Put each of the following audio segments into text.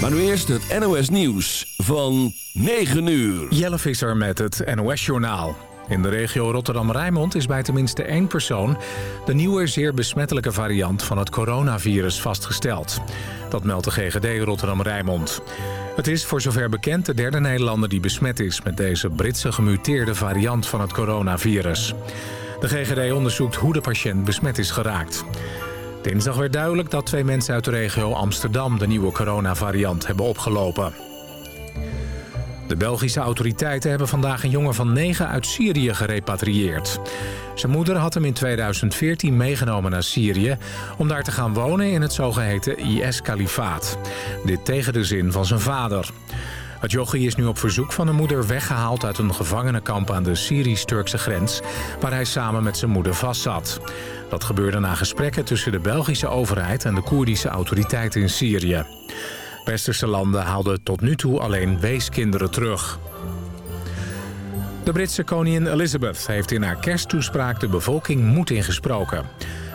Maar nu eerst het NOS Nieuws van 9 uur. Jelle Visser met het NOS Journaal. In de regio Rotterdam-Rijnmond is bij tenminste één persoon... de nieuwe zeer besmettelijke variant van het coronavirus vastgesteld. Dat meldt de GGD Rotterdam-Rijnmond. Het is voor zover bekend de derde Nederlander die besmet is... met deze Britse gemuteerde variant van het coronavirus. De GGD onderzoekt hoe de patiënt besmet is geraakt. Dinsdag werd duidelijk dat twee mensen uit de regio Amsterdam... de nieuwe coronavariant hebben opgelopen. De Belgische autoriteiten hebben vandaag een jongen van 9 uit Syrië gerepatrieerd. Zijn moeder had hem in 2014 meegenomen naar Syrië... om daar te gaan wonen in het zogeheten IS-kalifaat. Dit tegen de zin van zijn vader. Het jochie is nu op verzoek van de moeder weggehaald uit een gevangenenkamp aan de Syrisch-Turkse grens... waar hij samen met zijn moeder vastzat. Dat gebeurde na gesprekken tussen de Belgische overheid en de Koerdische autoriteiten in Syrië. Westerse landen haalden tot nu toe alleen weeskinderen terug. De Britse koningin Elizabeth heeft in haar kersttoespraak de bevolking moed ingesproken.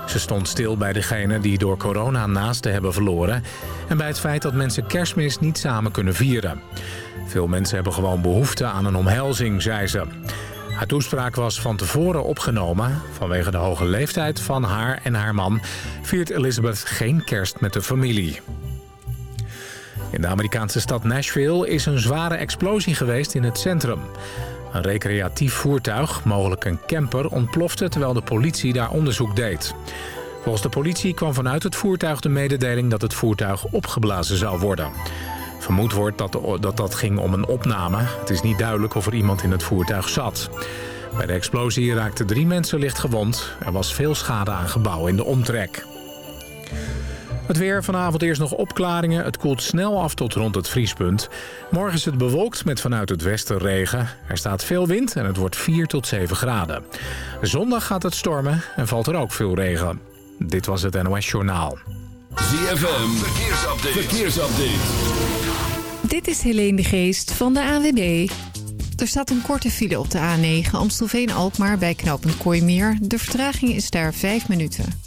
Ze stond stil bij degenen die door corona naasten hebben verloren... en bij het feit dat mensen kerstmis niet samen kunnen vieren. Veel mensen hebben gewoon behoefte aan een omhelzing, zei ze. Haar toespraak was van tevoren opgenomen. Vanwege de hoge leeftijd van haar en haar man... viert Elizabeth geen kerst met de familie. In de Amerikaanse stad Nashville is een zware explosie geweest in het centrum. Een recreatief voertuig, mogelijk een camper, ontplofte terwijl de politie daar onderzoek deed. Volgens de politie kwam vanuit het voertuig de mededeling dat het voertuig opgeblazen zou worden. Vermoed wordt dat, dat dat ging om een opname. Het is niet duidelijk of er iemand in het voertuig zat. Bij de explosie raakten drie mensen licht gewond. Er was veel schade aan gebouwen in de omtrek. Het weer vanavond eerst nog opklaringen. Het koelt snel af tot rond het vriespunt. Morgen is het bewolkt met vanuit het westen regen. Er staat veel wind en het wordt 4 tot 7 graden. Zondag gaat het stormen en valt er ook veel regen. Dit was het NOS Journaal. ZFM, verkeersupdate. verkeersupdate. Dit is Helene de Geest van de AWB. Er staat een korte file op de A9 Amstelveen-Alkmaar bij knooppunt Kooimeer. De vertraging is daar 5 minuten.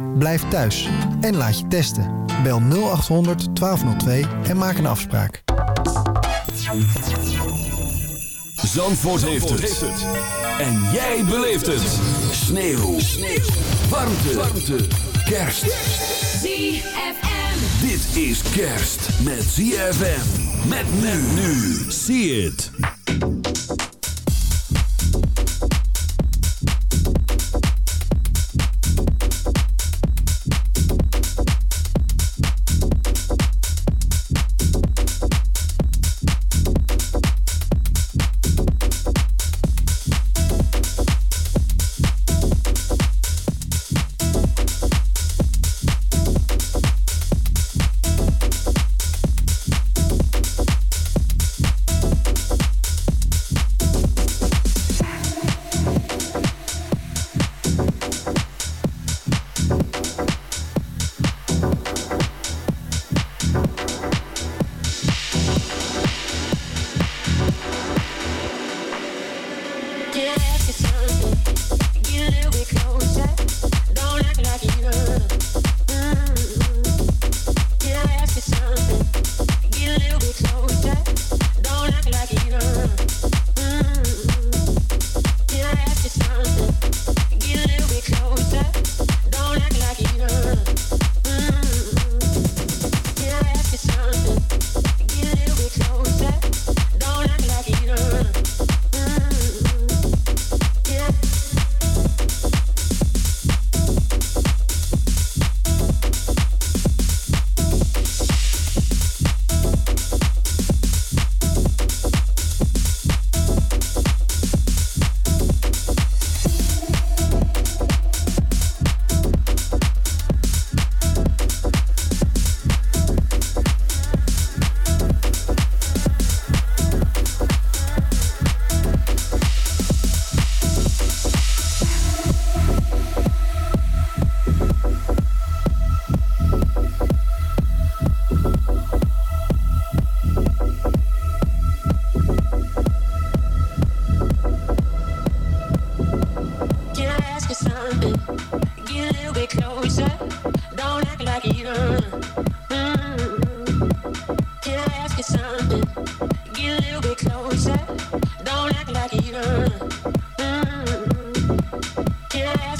blijf thuis en laat je testen. Bel 0800 1202 en maak een afspraak. Zandvoort, heeft, het. En jij beleeft het. Sneeuw. Sneeuw. Warmte. Warmte. Kerst. ZFM. Dit is kerst met ZFM. Met men nu. See it.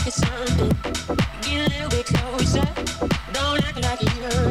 It's something. Get a little bit closer. Don't act like you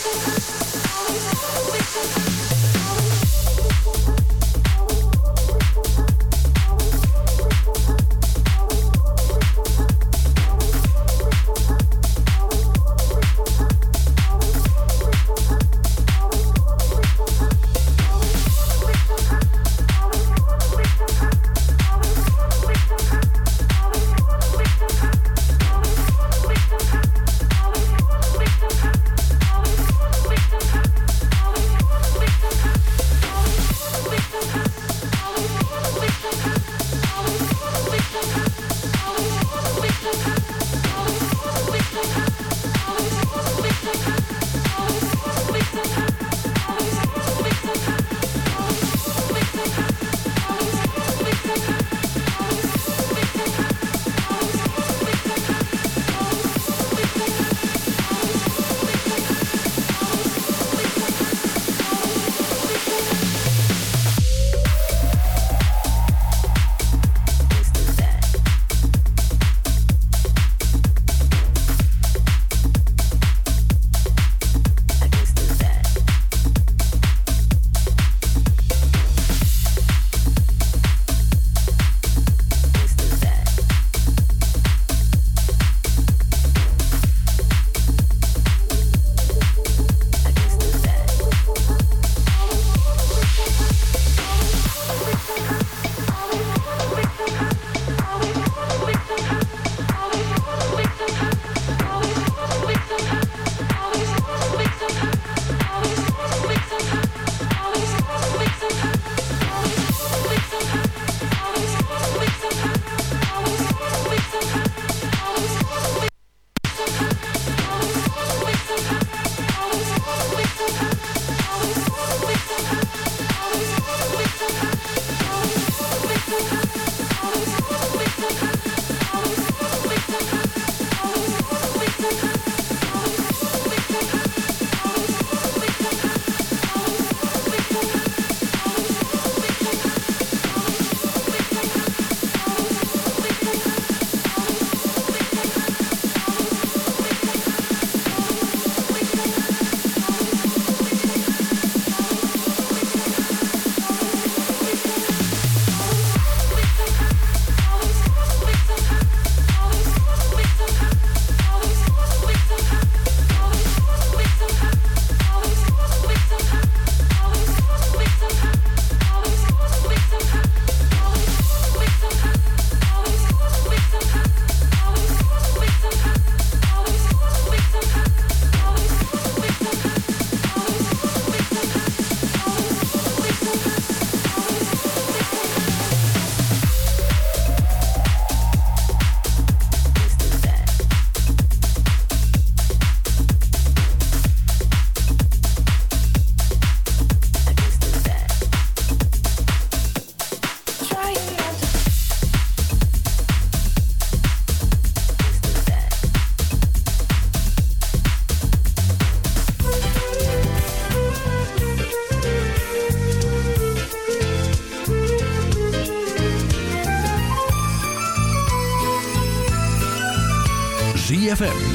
Thank you.